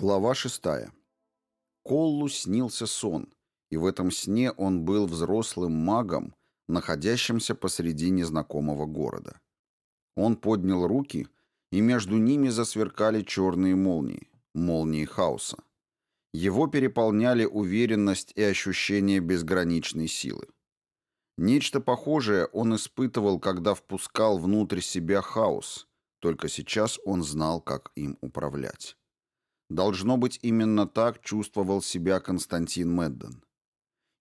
Глава шестая. Коллу снился сон, и в этом сне он был взрослым магом, находящимся посреди незнакомого города. Он поднял руки, и между ними засверкали черные молнии, молнии хаоса. Его переполняли уверенность и ощущение безграничной силы. Нечто похожее он испытывал, когда впускал внутрь себя хаос, только сейчас он знал, как им управлять. Должно быть, именно так чувствовал себя Константин Медден.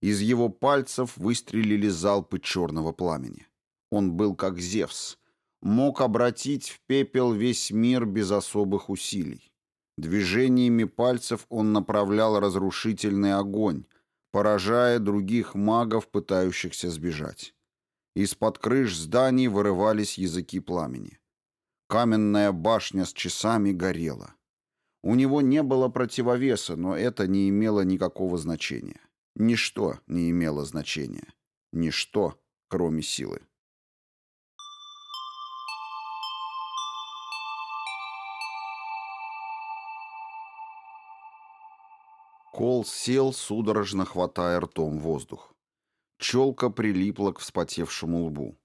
Из его пальцев выстрелили залпы черного пламени. Он был как Зевс, мог обратить в пепел весь мир без особых усилий. Движениями пальцев он направлял разрушительный огонь, поражая других магов, пытающихся сбежать. Из-под крыш зданий вырывались языки пламени. Каменная башня с часами горела. У него не было противовеса, но это не имело никакого значения. Ничто не имело значения. Ничто, кроме силы. Кол сел, судорожно хватая ртом воздух. Челка прилипла к вспотевшему лбу.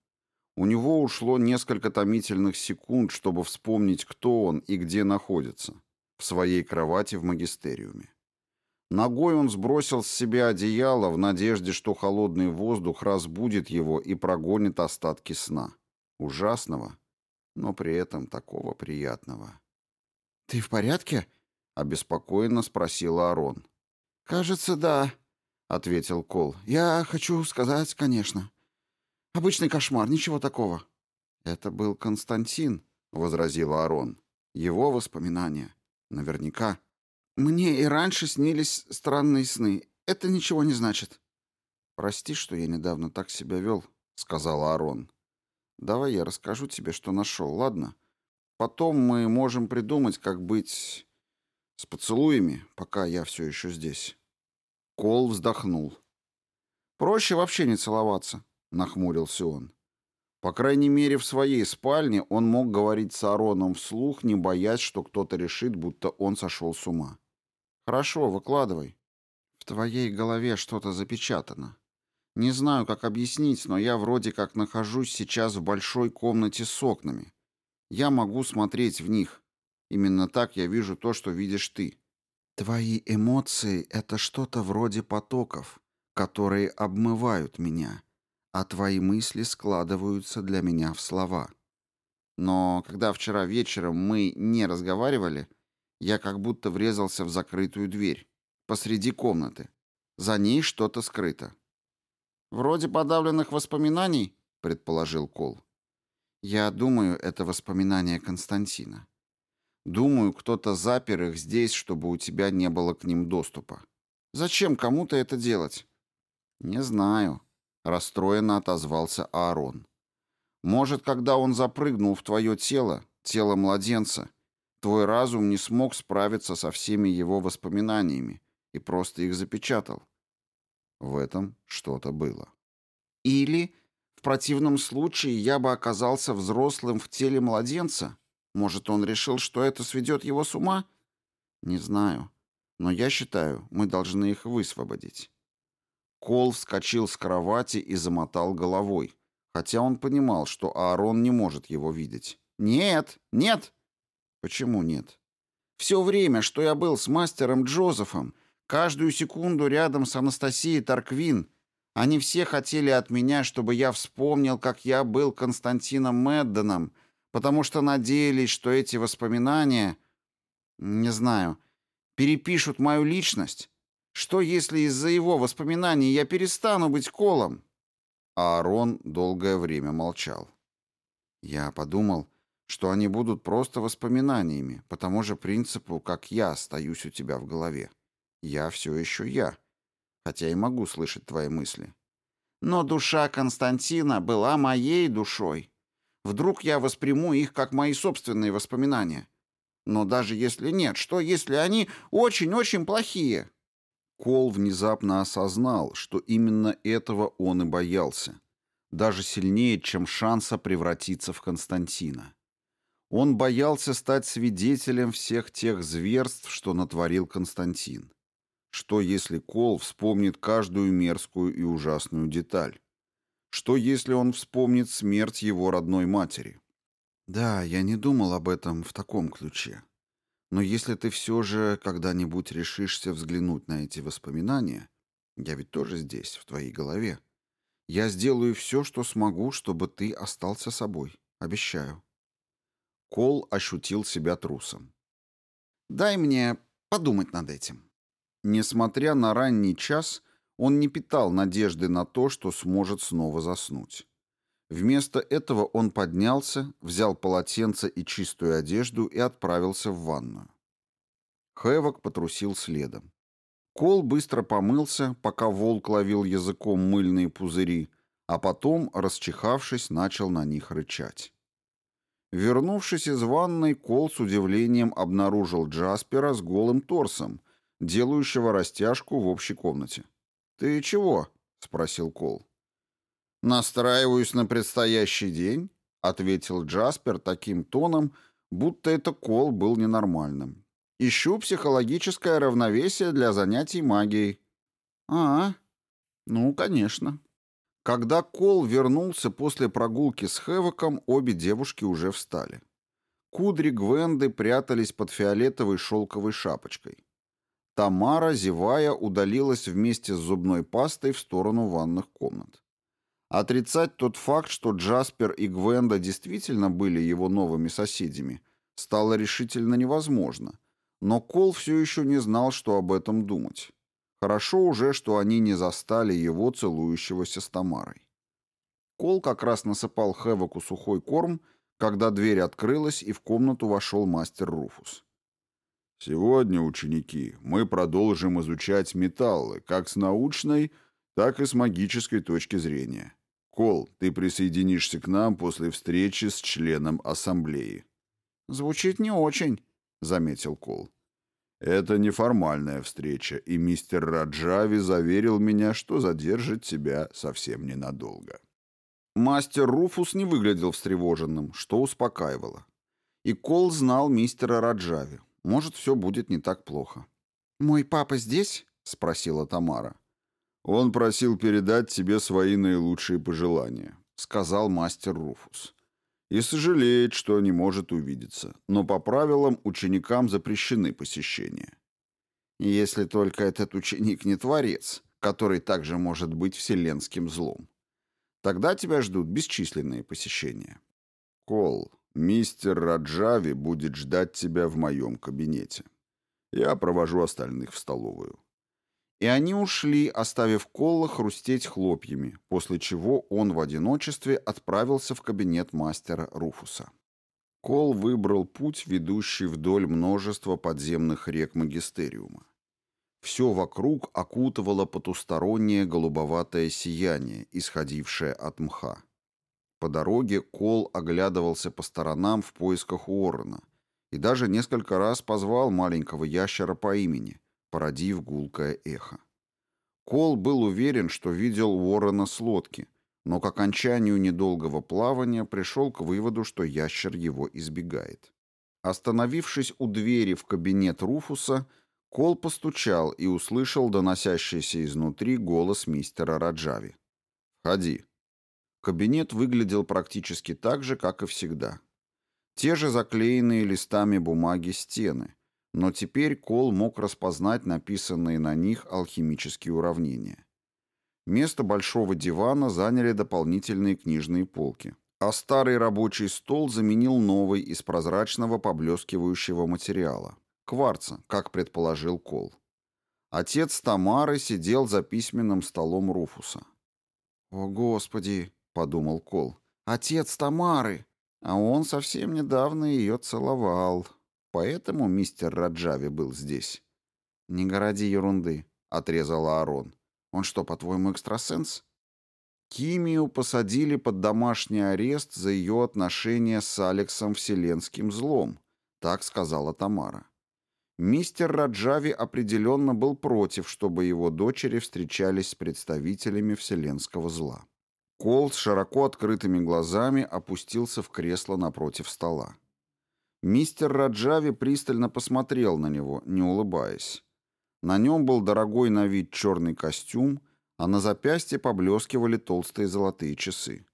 У него ушло несколько томительных секунд, чтобы вспомнить, кто он и где находится. В своей кровати в магистериуме. Ногой он сбросил с себя одеяло в надежде, что холодный воздух разбудит его и прогонит остатки сна. Ужасного, но при этом такого приятного. «Ты в порядке?» — обеспокоенно спросила Арон. «Кажется, да», — ответил Кол. «Я хочу сказать, конечно. Обычный кошмар, ничего такого». «Это был Константин», — возразила Арон. «Его воспоминания. Наверняка». «Мне и раньше снились странные сны. Это ничего не значит». «Прости, что я недавно так себя вел», — сказала Арон. «Давай я расскажу тебе, что нашел, ладно? Потом мы можем придумать, как быть с поцелуями, пока я все еще здесь». Кол вздохнул. «Проще вообще не целоваться», — нахмурился он. По крайней мере, в своей спальне он мог говорить с Ароном вслух, не боясь, что кто-то решит, будто он сошел с ума. «Хорошо, выкладывай. В твоей голове что-то запечатано. Не знаю, как объяснить, но я вроде как нахожусь сейчас в большой комнате с окнами. Я могу смотреть в них. Именно так я вижу то, что видишь ты. Твои эмоции — это что-то вроде потоков, которые обмывают меня, а твои мысли складываются для меня в слова. Но когда вчера вечером мы не разговаривали, я как будто врезался в закрытую дверь, посреди комнаты. За ней что-то скрыто. «Вроде подавленных воспоминаний», — предположил Кол. «Я думаю, это воспоминания Константина. Думаю, кто-то запер их здесь, чтобы у тебя не было к ним доступа. Зачем кому-то это делать? Не знаю, расстроенно отозвался Аарон. Может, когда он запрыгнул в твое тело, тело младенца, твой разум не смог справиться со всеми его воспоминаниями и просто их запечатал. В этом что-то было. Или, в противном случае, я бы оказался взрослым в теле младенца, может, он решил, что это сведет его с ума? Не знаю. Но я считаю, мы должны их высвободить. Кол вскочил с кровати и замотал головой, хотя он понимал, что Аарон не может его видеть. «Нет! Нет!» «Почему нет?» «Все время, что я был с мастером Джозефом, каждую секунду рядом с Анастасией Тарквин, они все хотели от меня, чтобы я вспомнил, как я был Константином Медденом, потому что надеялись, что эти воспоминания, не знаю, перепишут мою личность. Что, если из-за его воспоминаний я перестану быть Колом?» А Аарон долгое время молчал. Я подумал, что они будут просто воспоминаниями, по тому же принципу, как я остаюсь у тебя в голове. Я все еще я, хотя и могу слышать твои мысли. Но душа Константина была моей душой. Вдруг я восприму их как мои собственные воспоминания. Но даже если нет, что если они очень-очень плохие? Кол внезапно осознал, что именно этого он и боялся. Даже сильнее, чем шанса превратиться в Константина. Он боялся стать свидетелем всех тех зверств, что натворил Константин. Что, если Кол вспомнит каждую мерзкую и ужасную деталь? Что, если он вспомнит смерть его родной матери? Да, я не думал об этом в таком ключе. Но если ты все же когда-нибудь решишься взглянуть на эти воспоминания, я ведь тоже здесь, в твоей голове, я сделаю все, что смогу, чтобы ты остался собой. Обещаю. Кол ощутил себя трусом. «Дай мне подумать над этим». Несмотря на ранний час, он не питал надежды на то, что сможет снова заснуть. Вместо этого он поднялся, взял полотенце и чистую одежду и отправился в ванную. Хэвок потрусил следом. Кол быстро помылся, пока волк ловил языком мыльные пузыри, а потом, расчихавшись, начал на них рычать. Вернувшись из ванной, Кол с удивлением обнаружил Джаспера с голым торсом, делающего растяжку в общей комнате. «Ты чего?» — спросил Кол. «Настраиваюсь на предстоящий день», — ответил Джаспер таким тоном, будто это Кол был ненормальным. «Ищу психологическое равновесие для занятий магией». «А, ну, конечно», когда Кол вернулся после прогулки с Хэвоком, обе девушки уже встали. Кудри Гвенды прятались под фиолетовой шелковой шапочкой. Тамара, зевая, удалилась вместе с зубной пастой в сторону ванных комнат. Отрицать тот факт, что Джаспер и Гвенда действительно были его новыми соседями, стало решительно невозможно, но Кол все еще не знал, что об этом думать. Хорошо уже, что они не застали его целующегося с Тамарой. Кол как раз насыпал Хэвоку сухой корм, когда дверь открылась, и в комнату вошел мастер Руфус. «Сегодня, ученики, мы продолжим изучать металлы, как с научной, так и с магической точки зрения. Кол, ты присоединишься к нам после встречи с членом ассамблеи». «Звучит не очень», — заметил Кол. Это неформальная встреча, и мистер Раджави заверил меня, что задержит тебя совсем ненадолго. Мастер Руфус не выглядел встревоженным, что успокаивало. И Кол знал мистера Раджави. Может, все будет не так плохо. «Мой папа здесь?» — спросила Тамара. «Он просил передать тебе свои наилучшие пожелания», — сказал мастер Руфус и сожалеет, что не может увидеться, но по правилам ученикам запрещены посещения. Если только этот ученик не творец, который также может быть вселенским злом. Тогда тебя ждут бесчисленные посещения. Кол, мистер Раджави будет ждать тебя в моем кабинете. Я провожу остальных в столовую. И они ушли, оставив Колла хрустеть хлопьями, после чего он в одиночестве отправился в кабинет мастера Руфуса. Кол выбрал путь, ведущий вдоль множества подземных рек Магистериума. Все вокруг окутывало потустороннее голубоватое сияние, исходившее от мха. По дороге Кол оглядывался по сторонам в поисках Уоррена и даже несколько раз позвал маленького ящера по имени, породив гулкое эхо. Кол был уверен, что видел Уоррена с лодки, но к окончанию недолгого плавания пришел к выводу, что ящер его избегает. Остановившись у двери в кабинет Руфуса, Кол постучал и услышал доносящийся изнутри голос мистера Раджави. «Входи». Кабинет выглядел практически так же, как и всегда. Те же заклеенные листами бумаги стены, но теперь Кол мог распознать написанные на них алхимические уравнения. Место большого дивана заняли дополнительные книжные полки, а старый рабочий стол заменил новый из прозрачного поблескивающего материала – кварца, как предположил Кол. Отец Тамары сидел за письменным столом Руфуса. «О, Господи!» – подумал Кол. «Отец Тамары!» А он совсем недавно ее целовал. Поэтому мистер Раджави был здесь. Не городи ерунды, отрезал Аарон. Он что, по-твоему, экстрасенс? Кимию посадили под домашний арест за ее отношения с Алексом Вселенским злом, так сказала Тамара. Мистер Раджави определенно был против, чтобы его дочери встречались с представителями вселенского зла. Кол с широко открытыми глазами опустился в кресло напротив стола. Мистер Раджави пристально посмотрел на него, не улыбаясь. На нем был дорогой на вид черный костюм, а на запястье поблескивали толстые золотые часы.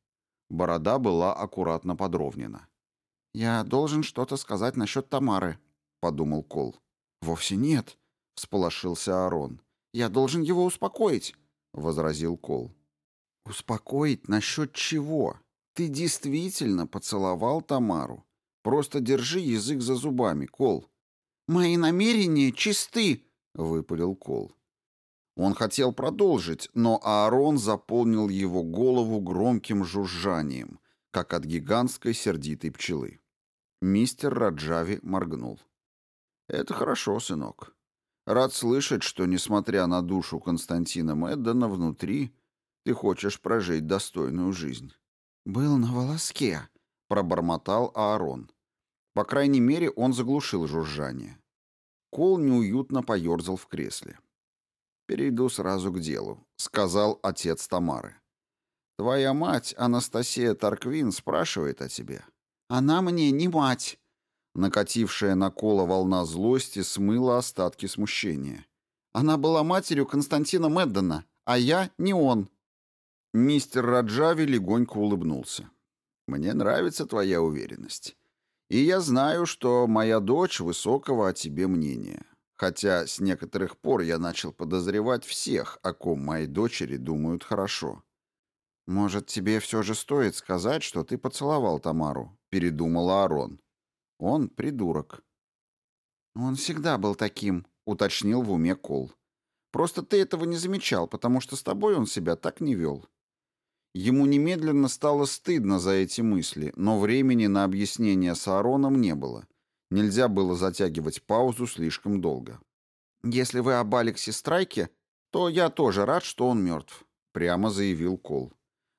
Борода была аккуратно подровнена. «Я должен что-то сказать насчет Тамары», — подумал Кол. «Вовсе нет», — всполошился Арон. «Я должен его успокоить», — возразил Кол. «Успокоить насчет чего? Ты действительно поцеловал Тамару? Просто держи язык за зубами, Кол». «Мои намерения чисты», — выпалил Кол. Он хотел продолжить, но Аарон заполнил его голову громким жужжанием, как от гигантской сердитой пчелы. Мистер Раджави моргнул. «Это хорошо, сынок. Рад слышать, что, несмотря на душу Константина Мэддена, внутри ты хочешь прожить достойную жизнь». «Был на волоске», — пробормотал Аарон. По крайней мере, он заглушил жужжание. Кол неуютно поерзал в кресле. «Перейду сразу к делу», — сказал отец Тамары. «Твоя мать, Анастасия Тарквин, спрашивает о тебе». «Она мне не мать», Накатившая на Кола волна злости смыла остатки смущения. Она была матерью Константина Меддена, а я не он. Мистер Раджави легонько улыбнулся. «Мне нравится твоя уверенность. И я знаю, что моя дочь высокого о тебе мнения. Хотя с некоторых пор я начал подозревать всех, о ком мои дочери думают хорошо. Может, тебе все же стоит сказать, что ты поцеловал Тамару?» — передумала Арон. Он придурок. Он всегда был таким, уточнил в уме Кол. Просто ты этого не замечал, потому что с тобой он себя так не вел. Ему немедленно стало стыдно за эти мысли, но времени на объяснение с Аароном не было. Нельзя было затягивать паузу слишком долго. «Если вы об Алексе Страйке, то я тоже рад, что он мертв», — прямо заявил Кол.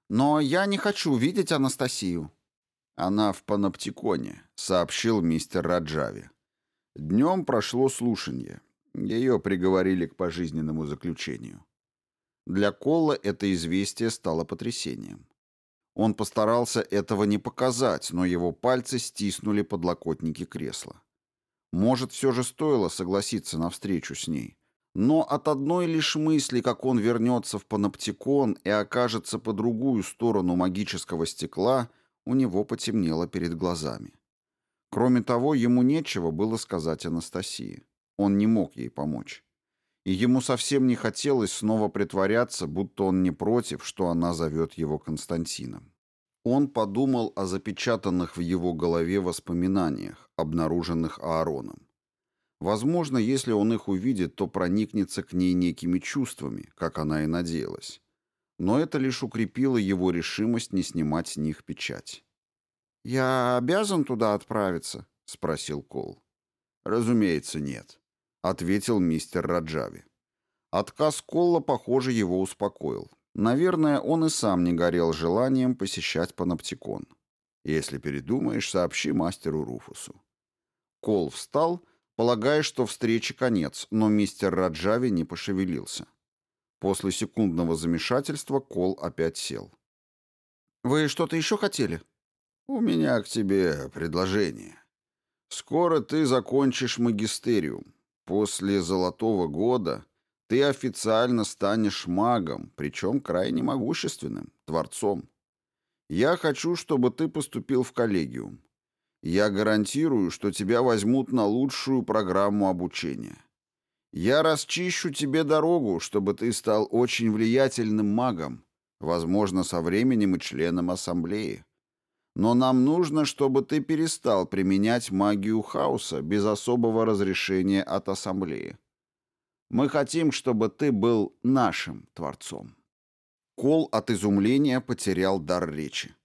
«Но я не хочу видеть Анастасию». «Она в паноптиконе», — сообщил мистер Раджави. «Днем прошло слушание. Ее приговорили к пожизненному заключению». Для Колла это известие стало потрясением. Он постарался этого не показать, но его пальцы стиснули подлокотники кресла. Может, все же стоило согласиться на встречу с ней. Но от одной лишь мысли, как он вернется в паноптикон и окажется по другую сторону магического стекла, у него потемнело перед глазами. Кроме того, ему нечего было сказать Анастасии. Он не мог ей помочь. И ему совсем не хотелось снова притворяться, будто он не против, что она зовет его Константином. Он подумал о запечатанных в его голове воспоминаниях, обнаруженных Аароном. Возможно, если он их увидит, то проникнется к ней некими чувствами, как она и надеялась но это лишь укрепило его решимость не снимать с них печать. «Я обязан туда отправиться?» — спросил Кол. «Разумеется, нет», — ответил мистер Раджави. Отказ Колла, похоже, его успокоил. Наверное, он и сам не горел желанием посещать паноптикон. Если передумаешь, сообщи мастеру Руфусу. Кол встал, полагая, что встрече конец, но мистер Раджави не пошевелился. После секундного замешательства Кол опять сел. «Вы что-то еще хотели?» «У меня к тебе предложение. Скоро ты закончишь магистериум. После Золотого года ты официально станешь магом, причем крайне могущественным, творцом. Я хочу, чтобы ты поступил в коллегиум. Я гарантирую, что тебя возьмут на лучшую программу обучения. Я расчищу тебе дорогу, чтобы ты стал очень влиятельным магом, возможно, со временем и членом ассамблеи. Но нам нужно, чтобы ты перестал применять магию хаоса без особого разрешения от ассамблеи. Мы хотим, чтобы ты был нашим творцом. Кол от изумления потерял дар речи.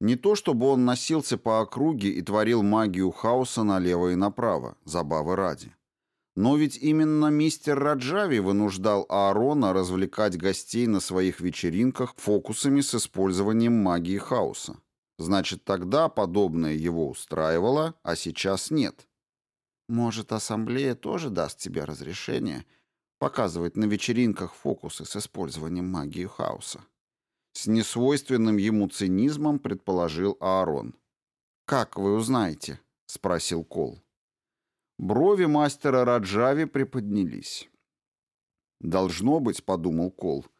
Не то чтобы он носился по округе и творил магию хаоса налево и направо, забавы ради. Но ведь именно мистер Раджави вынуждал Аарона развлекать гостей на своих вечеринках фокусами с использованием магии хаоса. Значит, тогда подобное его устраивало, а сейчас нет. Может, ассамблея тоже даст тебе разрешение показывать на вечеринках фокусы с использованием магии хаоса? С несвойственным ему цинизмом предположил Аарон. «Как вы узнаете?» — спросил Кол. Брови мастера Раджави приподнялись. «Должно быть», — подумал Кол, —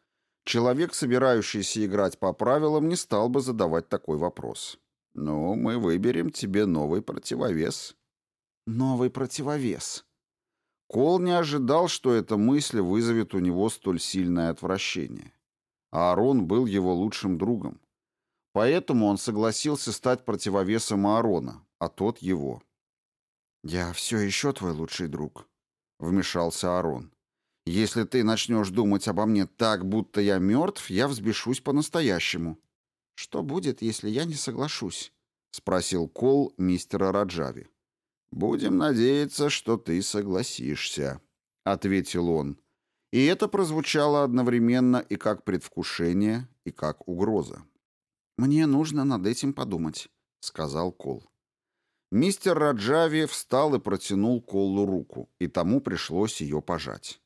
«человек, собирающийся играть по правилам, не стал бы задавать такой вопрос. Ну, мы выберем тебе новый противовес». «Новый противовес». Кол не ожидал, что эта мысль вызовет у него столь сильное отвращение. Аарон был его лучшим другом. Поэтому он согласился стать противовесом Аарона, а тот его. «Я все еще твой лучший друг», — вмешался Аарон. «Если ты начнешь думать обо мне так, будто я мертв, я взбешусь по-настоящему». «Что будет, если я не соглашусь?» — спросил Кол мистера Раджави. «Будем надеяться, что ты согласишься», — ответил он. И это прозвучало одновременно и как предвкушение, и как угроза. «Мне нужно над этим подумать», — сказал Кол. Мистер Раджави встал и протянул Колу руку, и тому пришлось ее пожать.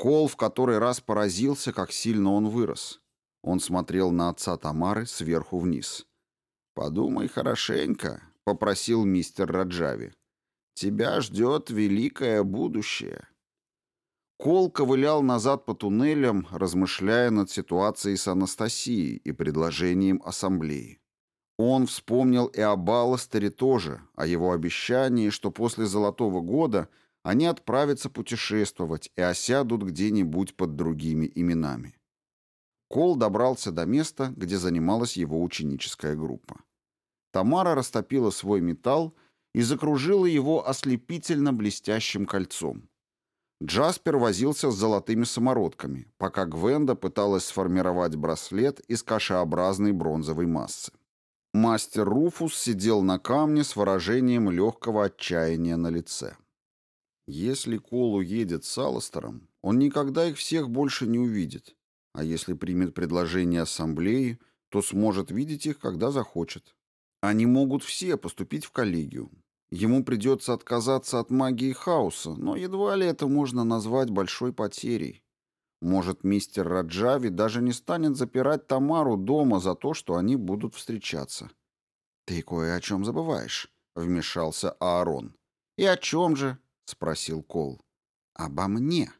Кол в который раз поразился, как сильно он вырос. Он смотрел на отца Тамары сверху вниз. «Подумай хорошенько», — попросил мистер Раджави. «Тебя ждет великое будущее». Кол ковылял назад по туннелям, размышляя над ситуацией с Анастасией и предложением ассамблеи. Он вспомнил и о Балластере тоже, о его обещании, что после Золотого года они отправятся путешествовать и осядут где-нибудь под другими именами. Кол добрался до места, где занималась его ученическая группа. Тамара растопила свой металл и закружила его ослепительно блестящим кольцом. Джаспер возился с золотыми самородками, пока Гвенда пыталась сформировать браслет из кашеобразной бронзовой массы. Мастер Руфус сидел на камне с выражением легкого отчаяния на лице. Если Кол уедет с Алластером, он никогда их всех больше не увидит, а если примет предложение ассамблеи, то сможет видеть их, когда захочет. Они могут все поступить в коллегию. Ему придется отказаться от магии хаоса, но едва ли это можно назвать большой потерей. Может, мистер Раджави даже не станет запирать Тамару дома за то, что они будут встречаться. «Ты кое о чем забываешь», — вмешался Аарон. «И о чем же?» — спросил Кол. «Обо мне»,